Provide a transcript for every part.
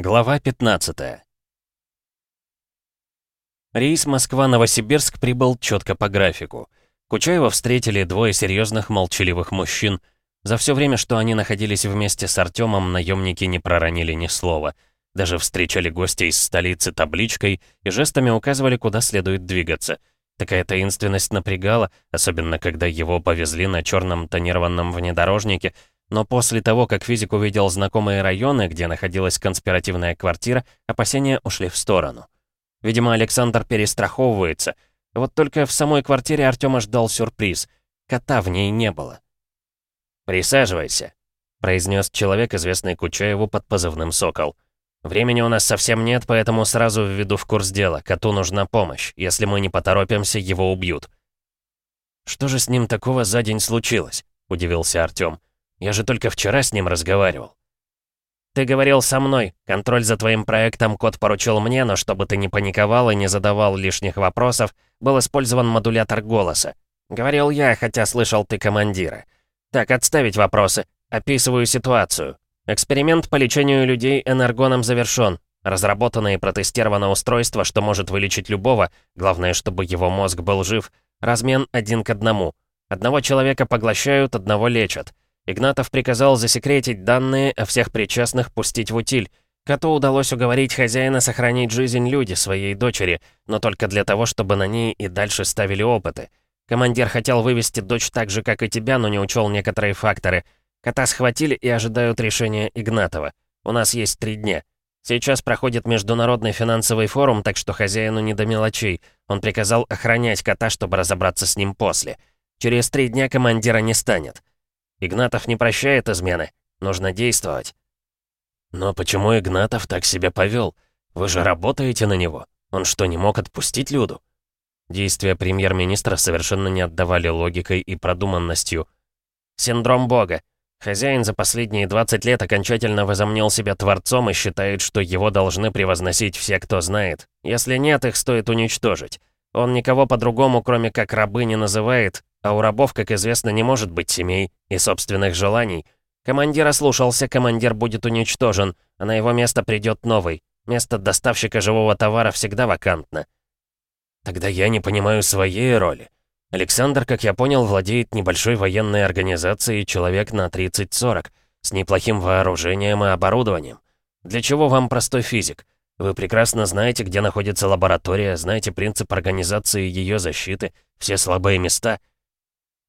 Глава 15 Рейс Москва-Новосибирск прибыл четко по графику. Кучаева встретили двое серьезных молчаливых мужчин. За все время, что они находились вместе с Артемом, наемники не проронили ни слова. Даже встречали гостя из столицы табличкой и жестами указывали, куда следует двигаться. Такая таинственность напрягала, особенно когда его повезли на черном тонированном внедорожнике, но после того, как физик увидел знакомые районы, где находилась конспиративная квартира, опасения ушли в сторону. Видимо, Александр перестраховывается. Вот только в самой квартире Артема ждал сюрприз. Кота в ней не было. «Присаживайся», — произнес человек, известный Кучаеву под позывным «Сокол». «Времени у нас совсем нет, поэтому сразу введу в курс дела. Коту нужна помощь. Если мы не поторопимся, его убьют». «Что же с ним такого за день случилось?» — удивился Артём. Я же только вчера с ним разговаривал. Ты говорил со мной. Контроль за твоим проектом код поручил мне, но чтобы ты не паниковал и не задавал лишних вопросов, был использован модулятор голоса. Говорил я, хотя слышал ты командира. Так, отставить вопросы. Описываю ситуацию. Эксперимент по лечению людей энергоном завершен. Разработано и протестировано устройство, что может вылечить любого, главное, чтобы его мозг был жив. Размен один к одному. Одного человека поглощают, одного лечат. Игнатов приказал засекретить данные, о всех причастных пустить в утиль. Коту удалось уговорить хозяина сохранить жизнь люди, своей дочери, но только для того, чтобы на ней и дальше ставили опыты. Командир хотел вывести дочь так же, как и тебя, но не учел некоторые факторы. Кота схватили и ожидают решения Игнатова. У нас есть три дня. Сейчас проходит международный финансовый форум, так что хозяину не до мелочей. Он приказал охранять кота, чтобы разобраться с ним после. Через три дня командира не станет. Игнатов не прощает измены. Нужно действовать. Но почему Игнатов так себя повел? Вы же работаете на него. Он что, не мог отпустить Люду? Действия премьер-министра совершенно не отдавали логикой и продуманностью. Синдром Бога. Хозяин за последние 20 лет окончательно возомнил себя творцом и считает, что его должны превозносить все, кто знает. Если нет, их стоит уничтожить. Он никого по-другому, кроме как рабы, не называет, а у рабов, как известно, не может быть семей и собственных желаний. Командир ослушался, командир будет уничтожен, а на его место придет новый. Место доставщика живого товара всегда вакантно. Тогда я не понимаю своей роли. Александр, как я понял, владеет небольшой военной организацией человек на 30-40, с неплохим вооружением и оборудованием. Для чего вам простой физик? Вы прекрасно знаете, где находится лаборатория, знаете принцип организации ее защиты, все слабые места —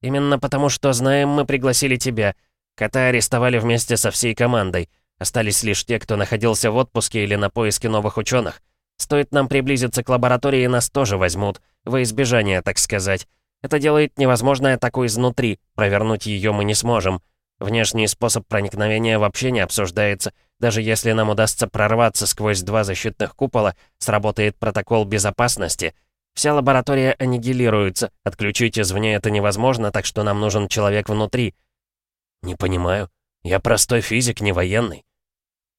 «Именно потому, что знаем, мы пригласили тебя. Кота арестовали вместе со всей командой. Остались лишь те, кто находился в отпуске или на поиске новых ученых. Стоит нам приблизиться к лаборатории, нас тоже возьмут. Во избежание, так сказать. Это делает невозможной атаку изнутри. Провернуть ее мы не сможем. Внешний способ проникновения вообще не обсуждается. Даже если нам удастся прорваться сквозь два защитных купола, сработает протокол безопасности — Вся лаборатория аннигилируется. Отключить извне это невозможно, так что нам нужен человек внутри. Не понимаю. Я простой физик, не военный.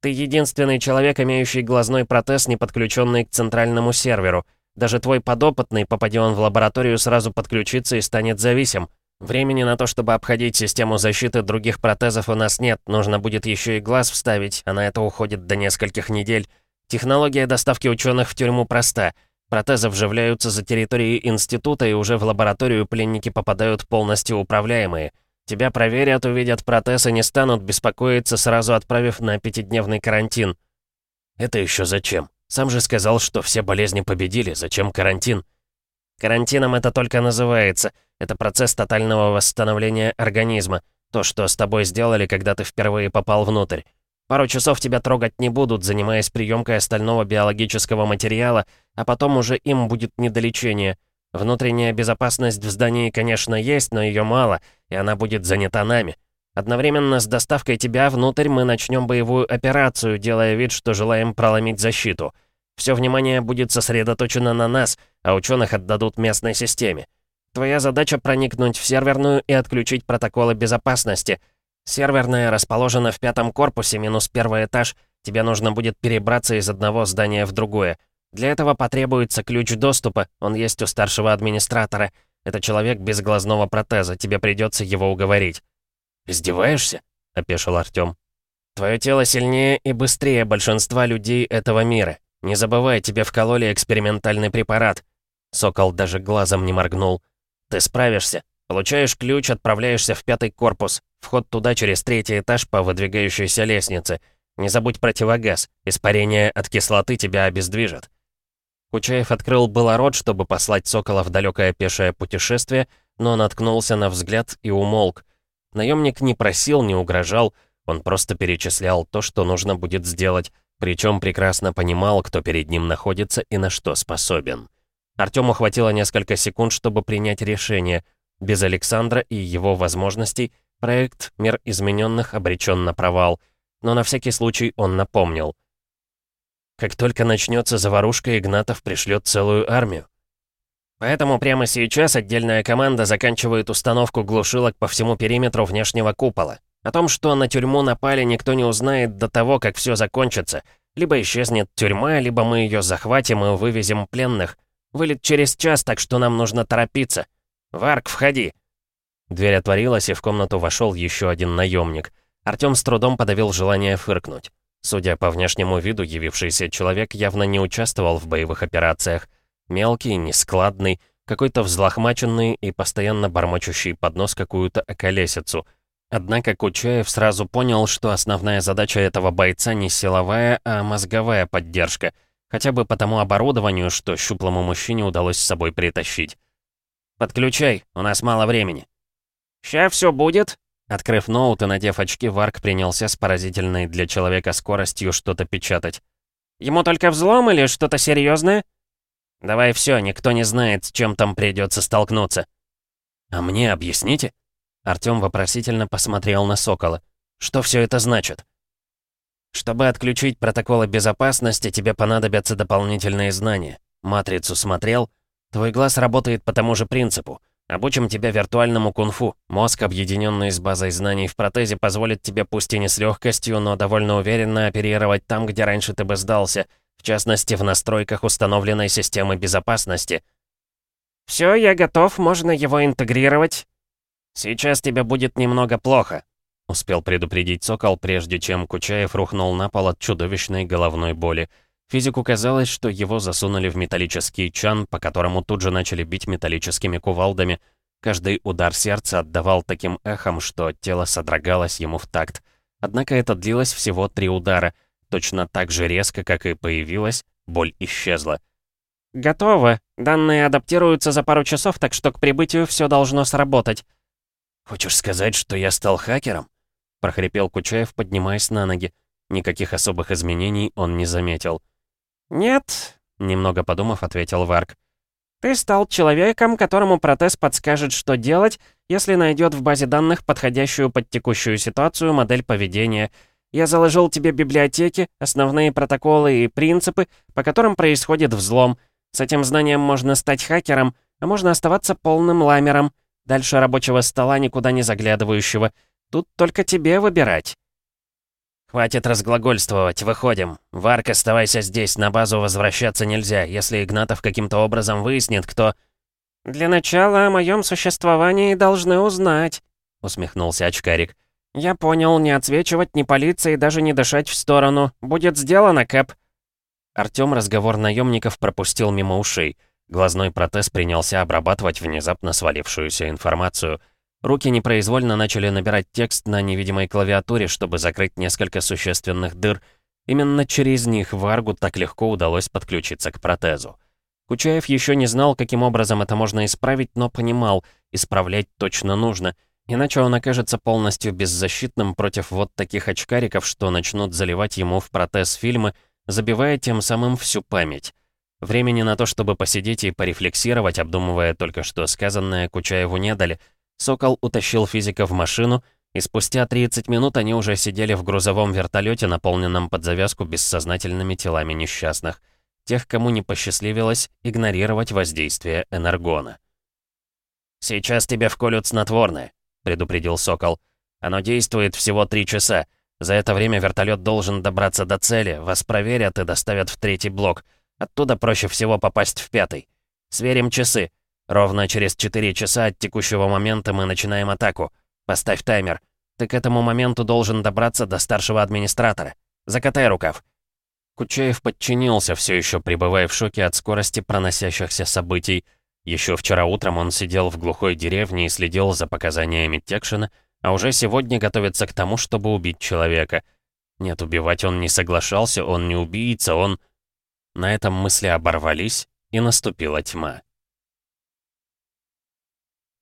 Ты единственный человек, имеющий глазной протез, не подключенный к центральному серверу. Даже твой подопытный, попади он в лабораторию, сразу подключится и станет зависим. Времени на то, чтобы обходить систему защиты других протезов у нас нет. Нужно будет еще и глаз вставить, а на это уходит до нескольких недель. Технология доставки ученых в тюрьму проста — Протезы вживляются за территорией института, и уже в лабораторию пленники попадают полностью управляемые. Тебя проверят, увидят протез и не станут беспокоиться, сразу отправив на пятидневный карантин. Это еще зачем? Сам же сказал, что все болезни победили. Зачем карантин? Карантином это только называется. Это процесс тотального восстановления организма. То, что с тобой сделали, когда ты впервые попал внутрь. Пару часов тебя трогать не будут, занимаясь приемкой остального биологического материала, а потом уже им будет недолечение. Внутренняя безопасность в здании, конечно, есть, но ее мало, и она будет занята нами. Одновременно с доставкой тебя внутрь мы начнем боевую операцию, делая вид, что желаем проломить защиту. Все внимание будет сосредоточено на нас, а ученых отдадут местной системе. Твоя задача проникнуть в серверную и отключить протоколы безопасности — Серверная расположена в пятом корпусе, минус первый этаж. Тебе нужно будет перебраться из одного здания в другое. Для этого потребуется ключ доступа, он есть у старшего администратора. Это человек без глазного протеза, тебе придется его уговорить». «Издеваешься?» — опешил Артём. твое тело сильнее и быстрее большинства людей этого мира. Не забывай, тебе вкололи экспериментальный препарат». Сокол даже глазом не моргнул. «Ты справишься. Получаешь ключ, отправляешься в пятый корпус. Вход туда через третий этаж по выдвигающейся лестнице. Не забудь противогаз. Испарение от кислоты тебя обездвижит». Кучаев открыл было рот, чтобы послать Сокола в далекое пешее путешествие, но наткнулся на взгляд и умолк. Наемник не просил, не угрожал, он просто перечислял то, что нужно будет сделать, причем прекрасно понимал, кто перед ним находится и на что способен. Артему хватило несколько секунд, чтобы принять решение. Без Александра и его возможностей проект «Мир измененных» обречен на провал. Но на всякий случай он напомнил. Как только начнется заварушка, Игнатов пришлет целую армию. Поэтому прямо сейчас отдельная команда заканчивает установку глушилок по всему периметру внешнего купола. О том, что на тюрьму напали, никто не узнает до того, как все закончится. Либо исчезнет тюрьма, либо мы ее захватим и вывезем пленных. Вылет через час, так что нам нужно торопиться. Варк, входи!» Дверь отворилась, и в комнату вошел еще один наемник. Артем с трудом подавил желание фыркнуть. Судя по внешнему виду, явившийся человек явно не участвовал в боевых операциях. Мелкий, нескладный, какой-то взлохмаченный и постоянно бормочущий под нос какую-то околесицу. Однако Кучаев сразу понял, что основная задача этого бойца не силовая, а мозговая поддержка — Хотя бы по тому оборудованию, что щуплому мужчине удалось с собой притащить. «Подключай, у нас мало времени». «Ща все будет». Открыв ноут и надев очки, Варк принялся с поразительной для человека скоростью что-то печатать. «Ему только взлом или что-то серьезное? «Давай все, никто не знает, с чем там придется столкнуться». «А мне объясните?» Артём вопросительно посмотрел на Сокола. «Что все это значит?» Чтобы отключить протоколы безопасности, тебе понадобятся дополнительные знания. Матрицу смотрел? Твой глаз работает по тому же принципу. Обучим тебя виртуальному кунг-фу. Мозг, объединенный с базой знаний в протезе, позволит тебе пусть и не с легкостью, но довольно уверенно оперировать там, где раньше ты бы сдался, в частности, в настройках установленной системы безопасности. «Все, я готов, можно его интегрировать». «Сейчас тебе будет немного плохо», Успел предупредить Сокол, прежде чем Кучаев рухнул на пол от чудовищной головной боли. Физику казалось, что его засунули в металлический чан, по которому тут же начали бить металлическими кувалдами. Каждый удар сердца отдавал таким эхом, что тело содрогалось ему в такт. Однако это длилось всего три удара. Точно так же резко, как и появилась, боль исчезла. «Готово. Данные адаптируются за пару часов, так что к прибытию все должно сработать». «Хочешь сказать, что я стал хакером?» — прохрипел Кучаев, поднимаясь на ноги. Никаких особых изменений он не заметил. «Нет», — немного подумав, ответил Варк. «Ты стал человеком, которому протез подскажет, что делать, если найдет в базе данных подходящую под текущую ситуацию модель поведения. Я заложил тебе библиотеки, основные протоколы и принципы, по которым происходит взлом. С этим знанием можно стать хакером, а можно оставаться полным ламером, дальше рабочего стола никуда не заглядывающего». Тут только тебе выбирать». «Хватит разглагольствовать, выходим. Варк, оставайся здесь, на базу возвращаться нельзя, если Игнатов каким-то образом выяснит, кто...» «Для начала о моем существовании должны узнать», — усмехнулся очкарик. «Я понял, не отсвечивать ни полиции, даже не дышать в сторону. Будет сделано, Кэп». Артём разговор наемников пропустил мимо ушей. Глазной протез принялся обрабатывать внезапно свалившуюся информацию — Руки непроизвольно начали набирать текст на невидимой клавиатуре, чтобы закрыть несколько существенных дыр. Именно через них Варгу так легко удалось подключиться к протезу. Кучаев еще не знал, каким образом это можно исправить, но понимал, исправлять точно нужно, иначе он окажется полностью беззащитным против вот таких очкариков, что начнут заливать ему в протез фильмы, забивая тем самым всю память. Времени на то, чтобы посидеть и порефлексировать, обдумывая только что сказанное, Кучаеву не дали — Сокол утащил физика в машину, и спустя 30 минут они уже сидели в грузовом вертолете, наполненном под завязку бессознательными телами несчастных. Тех, кому не посчастливилось игнорировать воздействие энергона. «Сейчас тебя вколют снотворное», — предупредил Сокол. «Оно действует всего три часа. За это время вертолет должен добраться до цели, вас проверят и доставят в третий блок. Оттуда проще всего попасть в пятый. Сверим часы. Ровно через 4 часа от текущего момента мы начинаем атаку. Поставь таймер. Ты к этому моменту должен добраться до старшего администратора. Закатай рукав». Кучаев подчинился, все еще пребывая в шоке от скорости проносящихся событий. Еще вчера утром он сидел в глухой деревне и следил за показаниями Текшина, а уже сегодня готовится к тому, чтобы убить человека. Нет, убивать он не соглашался, он не убийца, он... На этом мысли оборвались, и наступила тьма.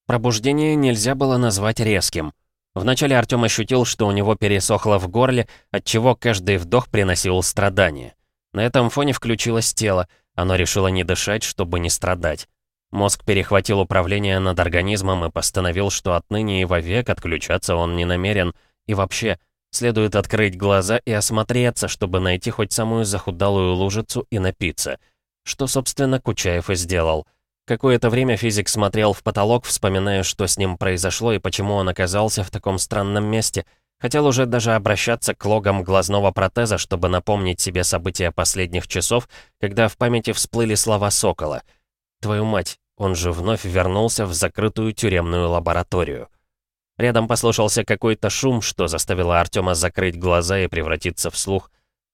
Пробуждение нельзя было назвать резким. Вначале Артём ощутил, что у него пересохло в горле, отчего каждый вдох приносил страдания. На этом фоне включилось тело, оно решило не дышать, чтобы не страдать. Мозг перехватил управление над организмом и постановил, что отныне и вовек отключаться он не намерен. И вообще, следует открыть глаза и осмотреться, чтобы найти хоть самую захудалую лужицу и напиться. Что, собственно, Кучаев и сделал. Какое-то время физик смотрел в потолок, вспоминая, что с ним произошло и почему он оказался в таком странном месте. Хотел уже даже обращаться к логам глазного протеза, чтобы напомнить себе события последних часов, когда в памяти всплыли слова Сокола — Твою мать, он же вновь вернулся в закрытую тюремную лабораторию. Рядом послышался какой-то шум, что заставило Артема закрыть глаза и превратиться в слух.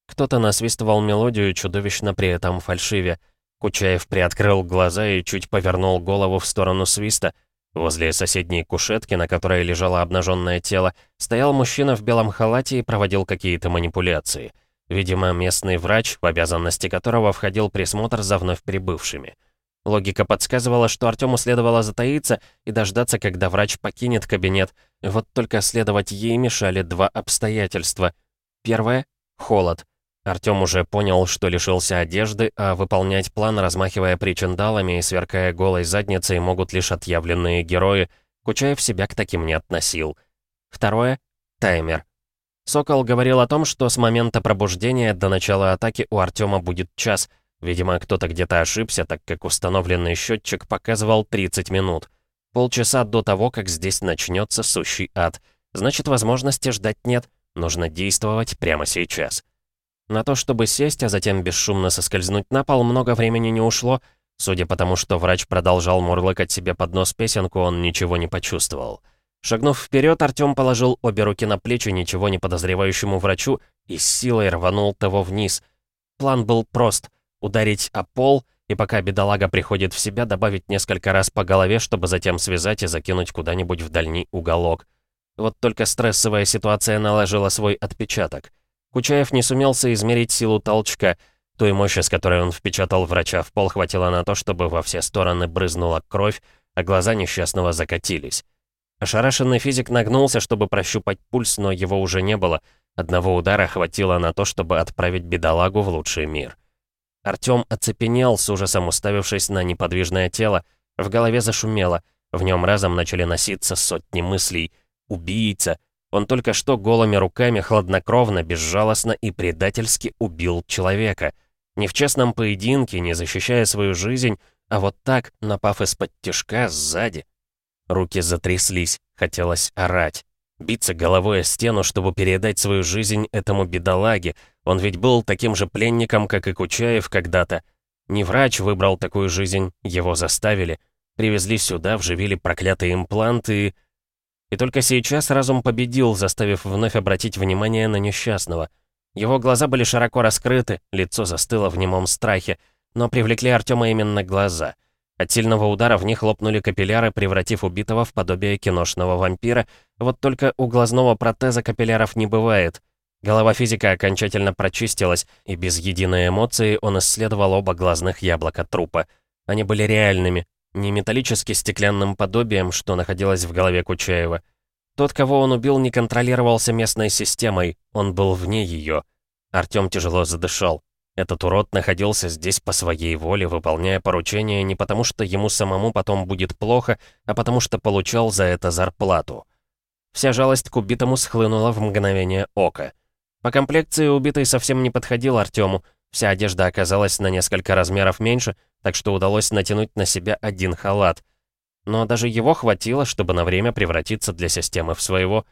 Кто-то насвистывал мелодию, чудовищно при этом фальшиве. Кучаев приоткрыл глаза и чуть повернул голову в сторону свиста. Возле соседней кушетки, на которой лежало обнаженное тело, стоял мужчина в белом халате и проводил какие-то манипуляции. Видимо, местный врач, в обязанности которого входил присмотр за вновь прибывшими. Логика подсказывала, что Артему следовало затаиться и дождаться, когда врач покинет кабинет. Вот только следовать ей мешали два обстоятельства. Первое — холод. Артем уже понял, что лишился одежды, а выполнять план, размахивая причиндалами и сверкая голой задницей, могут лишь отъявленные герои. Кучаев себя к таким не относил. Второе — таймер. Сокол говорил о том, что с момента пробуждения до начала атаки у Артема будет час — Видимо, кто-то где-то ошибся, так как установленный счетчик показывал 30 минут. Полчаса до того, как здесь начнется сущий ад. Значит, возможности ждать нет. Нужно действовать прямо сейчас. На то, чтобы сесть, а затем бесшумно соскользнуть на пол, много времени не ушло. Судя по тому, что врач продолжал мурлыкать себе под нос песенку, он ничего не почувствовал. Шагнув вперед, Артем положил обе руки на плечи ничего не подозревающему врачу и с силой рванул того вниз. План был прост — ударить о пол и пока бедолага приходит в себя, добавить несколько раз по голове, чтобы затем связать и закинуть куда-нибудь в дальний уголок. Вот только стрессовая ситуация наложила свой отпечаток. Кучаев не сумел соизмерить силу толчка. Той мощи, с которой он впечатал врача в пол, хватило на то, чтобы во все стороны брызнула кровь, а глаза несчастного закатились. Ошарашенный физик нагнулся, чтобы прощупать пульс, но его уже не было. Одного удара хватило на то, чтобы отправить бедолагу в лучший мир. Артём оцепенел, с ужасом уставившись на неподвижное тело. В голове зашумело. В нем разом начали носиться сотни мыслей. Убийца. Он только что голыми руками, хладнокровно, безжалостно и предательски убил человека. Не в честном поединке, не защищая свою жизнь, а вот так, напав из-под тяжка сзади. Руки затряслись, хотелось орать. Биться головой о стену, чтобы передать свою жизнь этому бедолаге. Он ведь был таким же пленником, как и Кучаев когда-то. Не врач выбрал такую жизнь, его заставили. Привезли сюда, вживили проклятые импланты и... И только сейчас разум победил, заставив вновь обратить внимание на несчастного. Его глаза были широко раскрыты, лицо застыло в немом страхе, но привлекли Артема именно глаза — от сильного удара в них лопнули капилляры, превратив убитого в подобие киношного вампира. Вот только у глазного протеза капилляров не бывает. Голова физика окончательно прочистилась, и без единой эмоции он исследовал оба глазных яблока трупа. Они были реальными, не металлически стеклянным подобием, что находилось в голове Кучаева. Тот, кого он убил, не контролировался местной системой, он был вне ее. Артём тяжело задышал. Этот урод находился здесь по своей воле, выполняя поручения не потому, что ему самому потом будет плохо, а потому что получал за это зарплату. Вся жалость к убитому схлынула в мгновение ока. По комплекции убитый совсем не подходил Артему, вся одежда оказалась на несколько размеров меньше, так что удалось натянуть на себя один халат. Но даже его хватило, чтобы на время превратиться для системы в своего.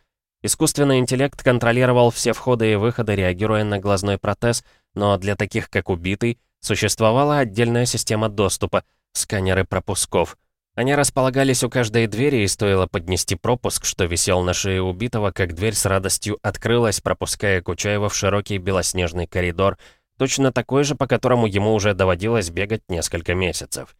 Искусственный интеллект контролировал все входы и выходы, реагируя на глазной протез — но для таких, как убитый, существовала отдельная система доступа, сканеры пропусков. Они располагались у каждой двери, и стоило поднести пропуск, что висел на шее убитого, как дверь с радостью открылась, пропуская Кучаева в широкий белоснежный коридор, точно такой же, по которому ему уже доводилось бегать несколько месяцев.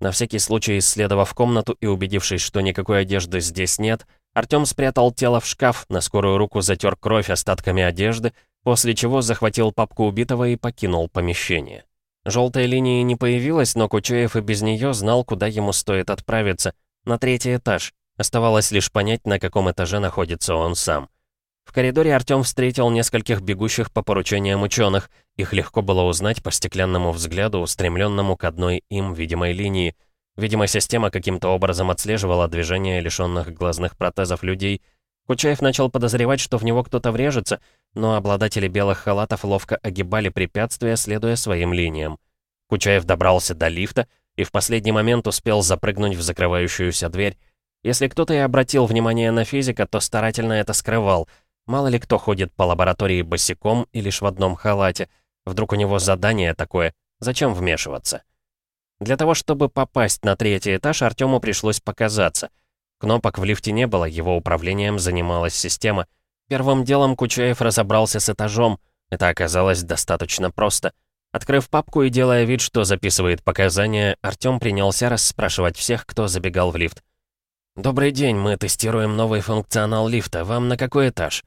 На всякий случай, исследовав комнату и убедившись, что никакой одежды здесь нет, Артём спрятал тело в шкаф, на скорую руку затер кровь остатками одежды, после чего захватил папку убитого и покинул помещение. Желтой линии не появилось, но Кучаев и без нее знал, куда ему стоит отправиться. На третий этаж. Оставалось лишь понять, на каком этаже находится он сам. В коридоре Артём встретил нескольких бегущих по поручениям ученых. Их легко было узнать по стеклянному взгляду, устремленному к одной им видимой линии. Видимо, система каким-то образом отслеживала движение лишенных глазных протезов людей. Кучаев начал подозревать, что в него кто-то врежется, но обладатели белых халатов ловко огибали препятствия, следуя своим линиям. Кучаев добрался до лифта и в последний момент успел запрыгнуть в закрывающуюся дверь. Если кто-то и обратил внимание на физика, то старательно это скрывал. Мало ли кто ходит по лаборатории босиком и лишь в одном халате. Вдруг у него задание такое. Зачем вмешиваться? Для того, чтобы попасть на третий этаж, Артему пришлось показаться. Кнопок в лифте не было, его управлением занималась система — Первым делом Кучаев разобрался с этажом. Это оказалось достаточно просто. Открыв папку и делая вид, что записывает показания, Артём принялся расспрашивать всех, кто забегал в лифт. «Добрый день, мы тестируем новый функционал лифта. Вам на какой этаж?»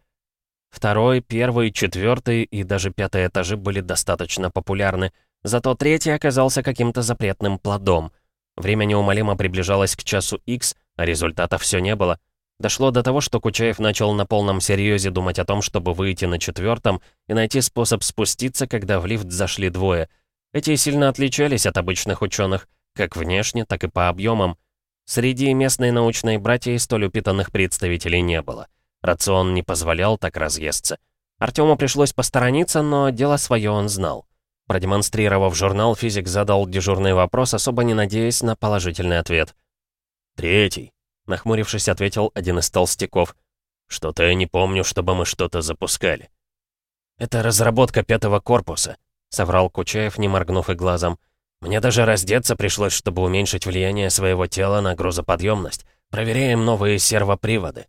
Второй, первый, четвертый и даже пятый этажи были достаточно популярны, зато третий оказался каким-то запретным плодом. Время неумолимо приближалось к часу X, а результата все не было — Дошло до того, что Кучаев начал на полном серьезе думать о том, чтобы выйти на четвертом и найти способ спуститься, когда в лифт зашли двое. Эти сильно отличались от обычных ученых, как внешне, так и по объемам. Среди местной научной братьи столь упитанных представителей не было. Рацион не позволял так разъесться. Артему пришлось посторониться, но дело свое он знал. Продемонстрировав журнал, физик задал дежурный вопрос, особо не надеясь на положительный ответ. «Третий», Нахмурившись, ответил один из толстяков. «Что-то я не помню, чтобы мы что-то запускали». «Это разработка пятого корпуса», — соврал Кучаев, не моргнув и глазом. «Мне даже раздеться пришлось, чтобы уменьшить влияние своего тела на грузоподъемность. Проверяем новые сервоприводы».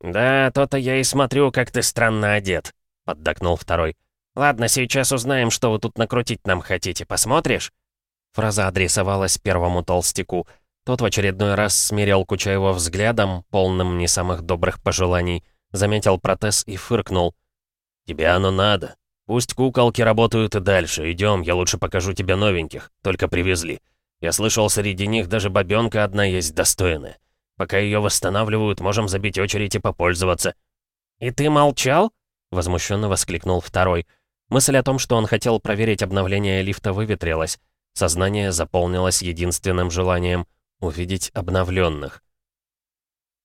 «Да, то-то я и смотрю, как ты странно одет», — поддакнул второй. «Ладно, сейчас узнаем, что вы тут накрутить нам хотите. Посмотришь?» Фраза адресовалась первому толстяку — тот в очередной раз смерил Кучаева взглядом, полным не самых добрых пожеланий, заметил протез и фыркнул. «Тебе оно надо. Пусть куколки работают и дальше. Идем, я лучше покажу тебе новеньких. Только привезли. Я слышал, среди них даже бабёнка одна есть достойная. Пока ее восстанавливают, можем забить очередь и попользоваться». «И ты молчал?» — возмущенно воскликнул второй. Мысль о том, что он хотел проверить обновление лифта, выветрилась. Сознание заполнилось единственным желанием увидеть обновленных.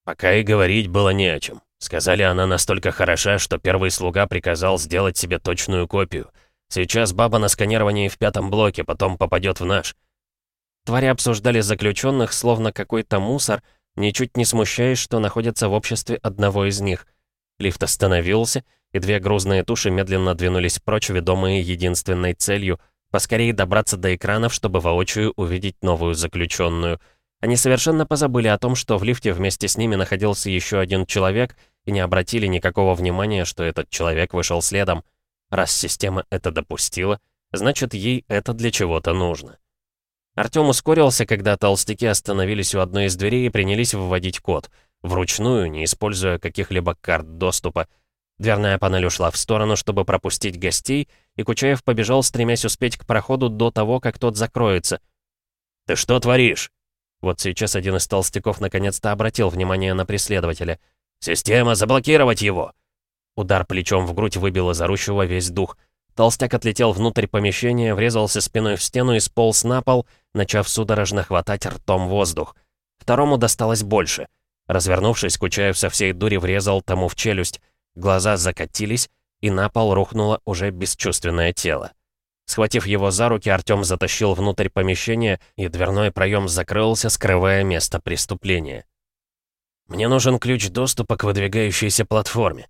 Пока и говорить было не о чем. Сказали, она настолько хороша, что первый слуга приказал сделать себе точную копию. Сейчас баба на сканировании в пятом блоке, потом попадет в наш. Твари обсуждали заключенных, словно какой-то мусор, ничуть не смущаясь, что находятся в обществе одного из них. Лифт остановился, и две грузные туши медленно двинулись прочь, ведомые единственной целью — поскорее добраться до экранов, чтобы воочию увидеть новую заключенную — они совершенно позабыли о том, что в лифте вместе с ними находился еще один человек и не обратили никакого внимания, что этот человек вышел следом. Раз система это допустила, значит, ей это для чего-то нужно. Артём ускорился, когда толстяки остановились у одной из дверей и принялись вводить код. Вручную, не используя каких-либо карт доступа. Дверная панель ушла в сторону, чтобы пропустить гостей, и Кучаев побежал, стремясь успеть к проходу до того, как тот закроется. «Ты что творишь?» Вот сейчас один из толстяков наконец-то обратил внимание на преследователя. «Система, заблокировать его!» Удар плечом в грудь выбил из орущего весь дух. Толстяк отлетел внутрь помещения, врезался спиной в стену и сполз на пол, начав судорожно хватать ртом воздух. Второму досталось больше. Развернувшись, Кучаев со всей дури врезал тому в челюсть. Глаза закатились, и на пол рухнуло уже бесчувственное тело. Схватив его за руки, Артём затащил внутрь помещения, и дверной проем закрылся, скрывая место преступления. «Мне нужен ключ доступа к выдвигающейся платформе».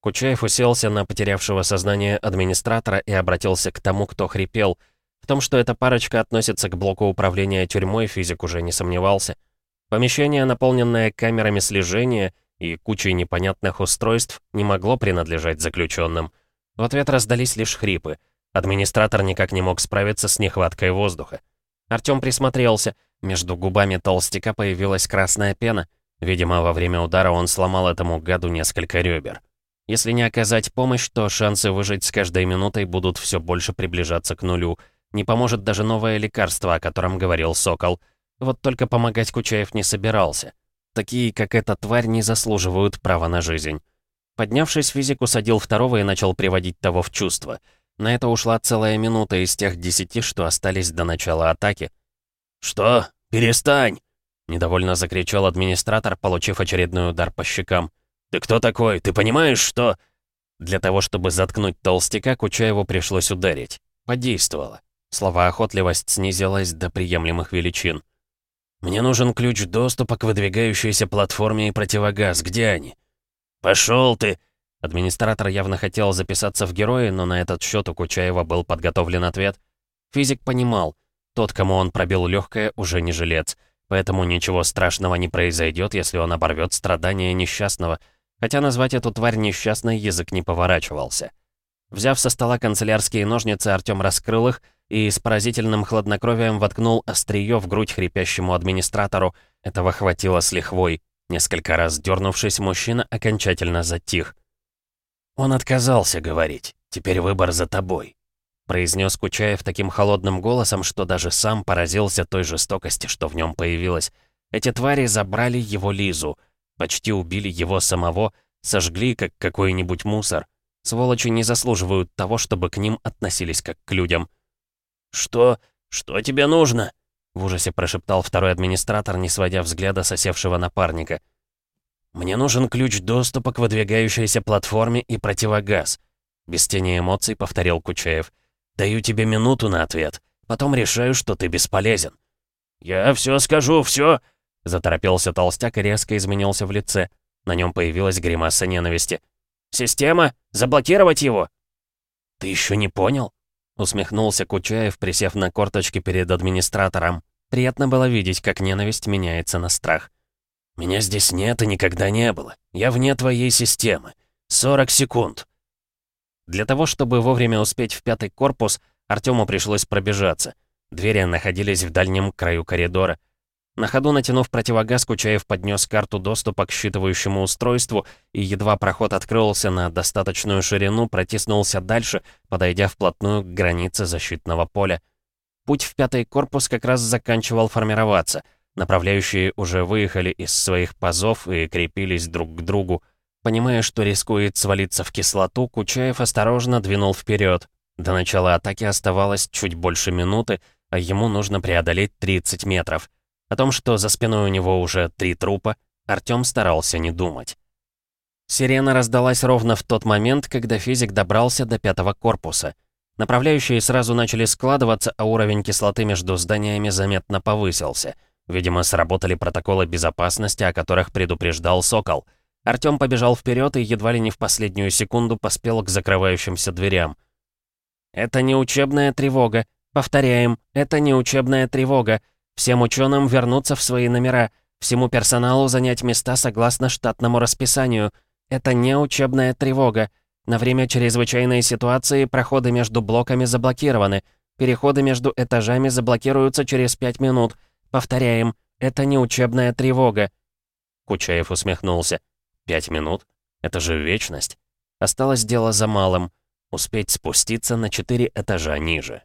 Кучаев уселся на потерявшего сознание администратора и обратился к тому, кто хрипел. В том, что эта парочка относится к блоку управления тюрьмой, физик уже не сомневался. Помещение, наполненное камерами слежения и кучей непонятных устройств, не могло принадлежать заключенным. В ответ раздались лишь хрипы. Администратор никак не мог справиться с нехваткой воздуха. Артём присмотрелся. Между губами толстяка появилась красная пена. Видимо, во время удара он сломал этому гаду несколько ребер. Если не оказать помощь, то шансы выжить с каждой минутой будут все больше приближаться к нулю. Не поможет даже новое лекарство, о котором говорил Сокол. Вот только помогать Кучаев не собирался. Такие, как эта тварь, не заслуживают права на жизнь. Поднявшись, физик усадил второго и начал приводить того в чувство. На это ушла целая минута из тех десяти, что остались до начала атаки. «Что? Перестань!» — недовольно закричал администратор, получив очередной удар по щекам. «Ты кто такой? Ты понимаешь, что...» Для того, чтобы заткнуть толстяка, Кучаеву пришлось ударить. Подействовало. Словоохотливость снизилась до приемлемых величин. «Мне нужен ключ доступа к выдвигающейся платформе и противогаз. Где они?» «Пошел ты!» Администратор явно хотел записаться в герои, но на этот счет у Кучаева был подготовлен ответ. Физик понимал, тот, кому он пробил легкое, уже не жилец, поэтому ничего страшного не произойдет, если он оборвет страдания несчастного, хотя назвать эту тварь несчастной язык не поворачивался. Взяв со стола канцелярские ножницы, Артём раскрыл их и с поразительным хладнокровием воткнул острие в грудь хрипящему администратору. Этого хватило с лихвой. Несколько раз дернувшись, мужчина окончательно затих. «Он отказался говорить. Теперь выбор за тобой», — произнес Кучаев таким холодным голосом, что даже сам поразился той жестокости, что в нем появилась. Эти твари забрали его Лизу — Почти убили его самого, сожгли, как какой-нибудь мусор. Сволочи не заслуживают того, чтобы к ним относились как к людям. «Что? Что тебе нужно?» В ужасе прошептал второй администратор, не сводя взгляда сосевшего напарника. «Мне нужен ключ доступа к выдвигающейся платформе и противогаз», без тени эмоций повторил Кучаев. «Даю тебе минуту на ответ. Потом решаю, что ты бесполезен». «Я все скажу, все. Заторопился толстяк и резко изменился в лице. На нем появилась гримаса ненависти. «Система? Заблокировать его?» «Ты еще не понял?» Усмехнулся Кучаев, присев на корточки перед администратором. Приятно было видеть, как ненависть меняется на страх. «Меня здесь нет и никогда не было. Я вне твоей системы. 40 секунд». Для того, чтобы вовремя успеть в пятый корпус, Артему пришлось пробежаться. Двери находились в дальнем краю коридора. На ходу натянув противогаз, Кучаев поднес карту доступа к считывающему устройству и, едва проход открылся на достаточную ширину, протиснулся дальше, подойдя вплотную к границе защитного поля. Путь в пятый корпус как раз заканчивал формироваться. Направляющие уже выехали из своих пазов и крепились друг к другу. Понимая, что рискует свалиться в кислоту, Кучаев осторожно двинул вперед. До начала атаки оставалось чуть больше минуты, а ему нужно преодолеть 30 метров. О том, что за спиной у него уже три трупа, Артём старался не думать. Сирена раздалась ровно в тот момент, когда физик добрался до пятого корпуса. Направляющие сразу начали складываться, а уровень кислоты между зданиями заметно повысился. Видимо, сработали протоколы безопасности, о которых предупреждал Сокол. Артём побежал вперед и едва ли не в последнюю секунду поспел к закрывающимся дверям. «Это не учебная тревога. Повторяем, это не учебная тревога. Всем ученым вернуться в свои номера, всему персоналу занять места согласно штатному расписанию. Это не учебная тревога. На время чрезвычайной ситуации проходы между блоками заблокированы. Переходы между этажами заблокируются через пять минут. Повторяем, это не учебная тревога. Кучаев усмехнулся. Пять минут? Это же вечность. Осталось дело за малым. Успеть спуститься на четыре этажа ниже.